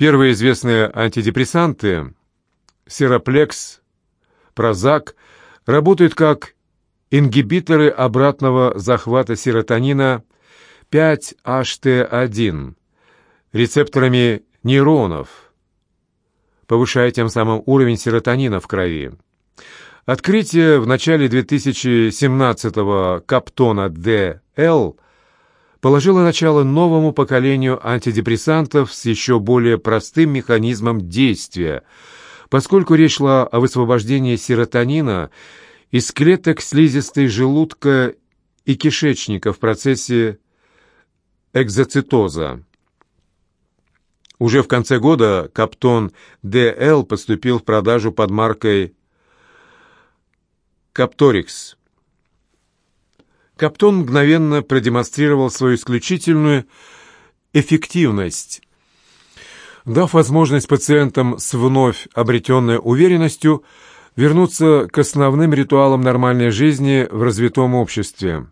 Первые известные антидепрессанты – сероплекс, прозак – работают как ингибиторы обратного захвата серотонина 5-HT1 рецепторами нейронов, повышая тем самым уровень серотонина в крови. Открытие в начале 2017-го Каптона ДЛ положило начало новому поколению антидепрессантов с еще более простым механизмом действия, поскольку речь шла о высвобождении серотонина из клеток слизистой желудка и кишечника в процессе экзоцитоза. Уже в конце года Каптон ДЛ поступил в продажу под маркой Капторикс. Каптон мгновенно продемонстрировал свою исключительную эффективность, дав возможность пациентам с вновь обретенной уверенностью вернуться к основным ритуалам нормальной жизни в развитом обществе.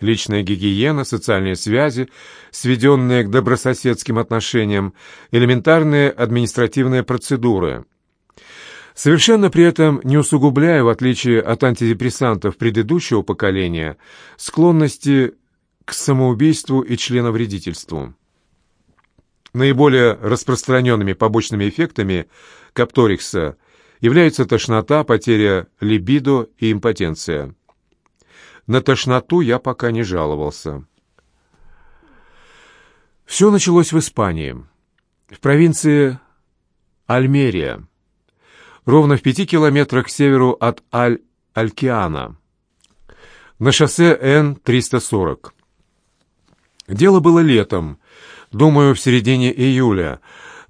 Личная гигиена, социальные связи, сведенные к добрососедским отношениям, элементарные административные процедуры. Совершенно при этом не усугубляя, в отличие от антидепрессантов предыдущего поколения, склонности к самоубийству и членовредительству. Наиболее распространенными побочными эффектами капторикса являются тошнота, потеря либидо и импотенция. На тошноту я пока не жаловался. Все началось в Испании, в провинции Альмерия, ровно в пяти километрах к северу от Аль-Алькиана, на шоссе Н-340. Дело было летом, думаю, в середине июля,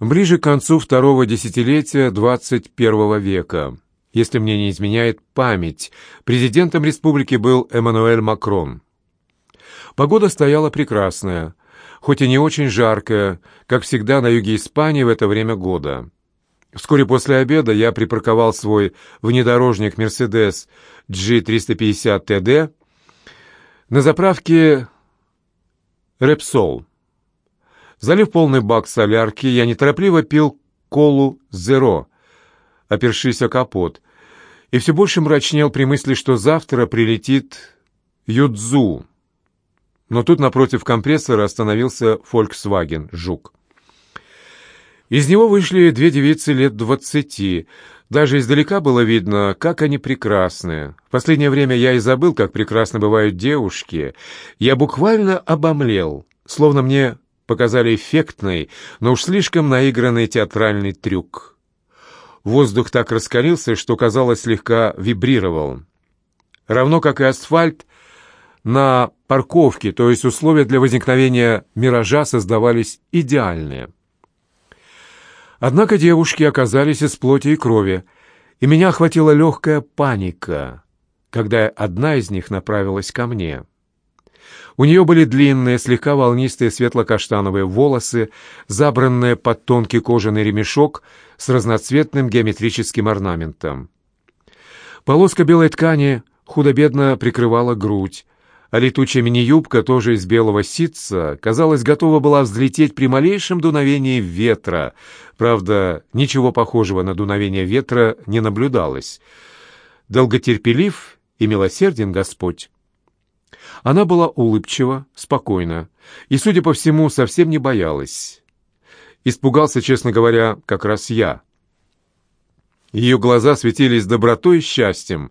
ближе к концу второго десятилетия 21 века. Если мне не изменяет память, президентом республики был Эммануэль Макрон. Погода стояла прекрасная, хоть и не очень жаркая, как всегда на юге Испании в это время года. Вскоре после обеда я припарковал свой внедорожник «Мерседес» G350 TD на заправке «Репсол». Залив полный бак солярки, я неторопливо пил колу «Зеро», опершись о капот, и все больше мрачнел при мысли, что завтра прилетит Юдзу. Но тут напротив компрессора остановился Volkswagen «Жук». Из него вышли две девицы лет двадцати. Даже издалека было видно, как они прекрасны. В последнее время я и забыл, как прекрасно бывают девушки. Я буквально обомлел, словно мне показали эффектный, но уж слишком наигранный театральный трюк. Воздух так раскалился, что, казалось, слегка вибрировал. Равно как и асфальт на парковке, то есть условия для возникновения миража создавались идеальные. Однако девушки оказались из плоти и крови, и меня охватила легкая паника, когда одна из них направилась ко мне. У нее были длинные, слегка волнистые светло-каштановые волосы, забранные под тонкий кожаный ремешок с разноцветным геометрическим орнаментом. Полоска белой ткани худо-бедно прикрывала грудь, а летучая мини-юбка, тоже из белого ситца, казалось, готова была взлететь при малейшем дуновении ветра. Правда, ничего похожего на дуновение ветра не наблюдалось. Долготерпелив и милосерден Господь. Она была улыбчива, спокойна и, судя по всему, совсем не боялась. Испугался, честно говоря, как раз я. Ее глаза светились добротой и счастьем.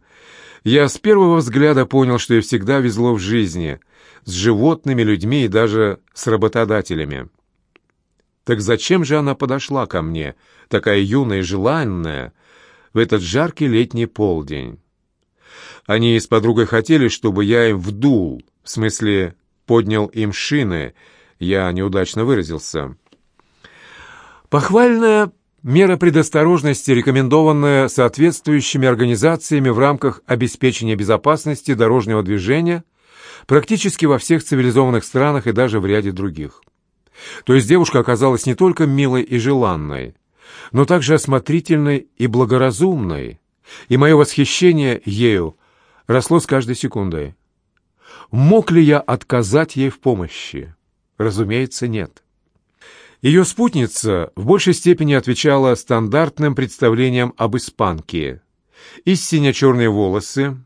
Я с первого взгляда понял, что ей всегда везло в жизни, с животными, людьми и даже с работодателями. Так зачем же она подошла ко мне, такая юная и желанная, в этот жаркий летний полдень? Они с подругой хотели, чтобы я им вдул, в смысле поднял им шины, я неудачно выразился. Похвальная мера предосторожности, рекомендованная соответствующими организациями в рамках обеспечения безопасности дорожного движения практически во всех цивилизованных странах и даже в ряде других. То есть девушка оказалась не только милой и желанной, но также осмотрительной и благоразумной, и мое восхищение ею росло с каждой секундой. Мог ли я отказать ей в помощи? Разумеется, нет. Ее спутница в большей степени отвечала стандартным представлениям об испанке. Истинно черные волосы,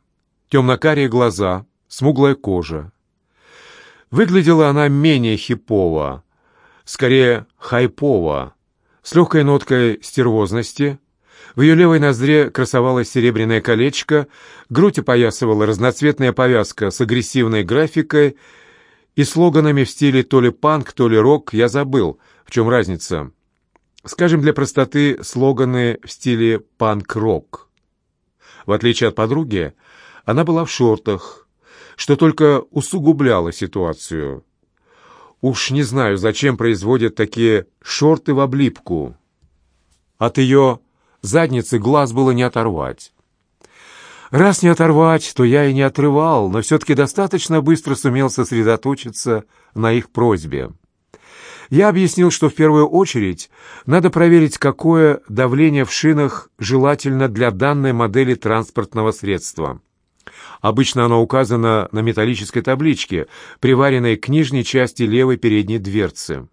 темно-карие глаза, смуглая кожа. Выглядела она менее хипово, скорее хайпово, с легкой ноткой стервозности. В ее левой ноздре красовалось серебряное колечко, грудь опоясывала разноцветная повязка с агрессивной графикой и слоганами в стиле то ли панк, то ли рок, я забыл, в чем разница. Скажем, для простоты слоганы в стиле панк-рок. В отличие от подруги, она была в шортах, что только усугубляло ситуацию. Уж не знаю, зачем производят такие шорты в облипку. От ее задницы глаз было не оторвать. Раз не оторвать, то я и не отрывал, но все-таки достаточно быстро сумел сосредоточиться на их просьбе. Я объяснил, что в первую очередь надо проверить, какое давление в шинах желательно для данной модели транспортного средства. Обычно оно указано на металлической табличке, приваренной к нижней части левой передней дверцы.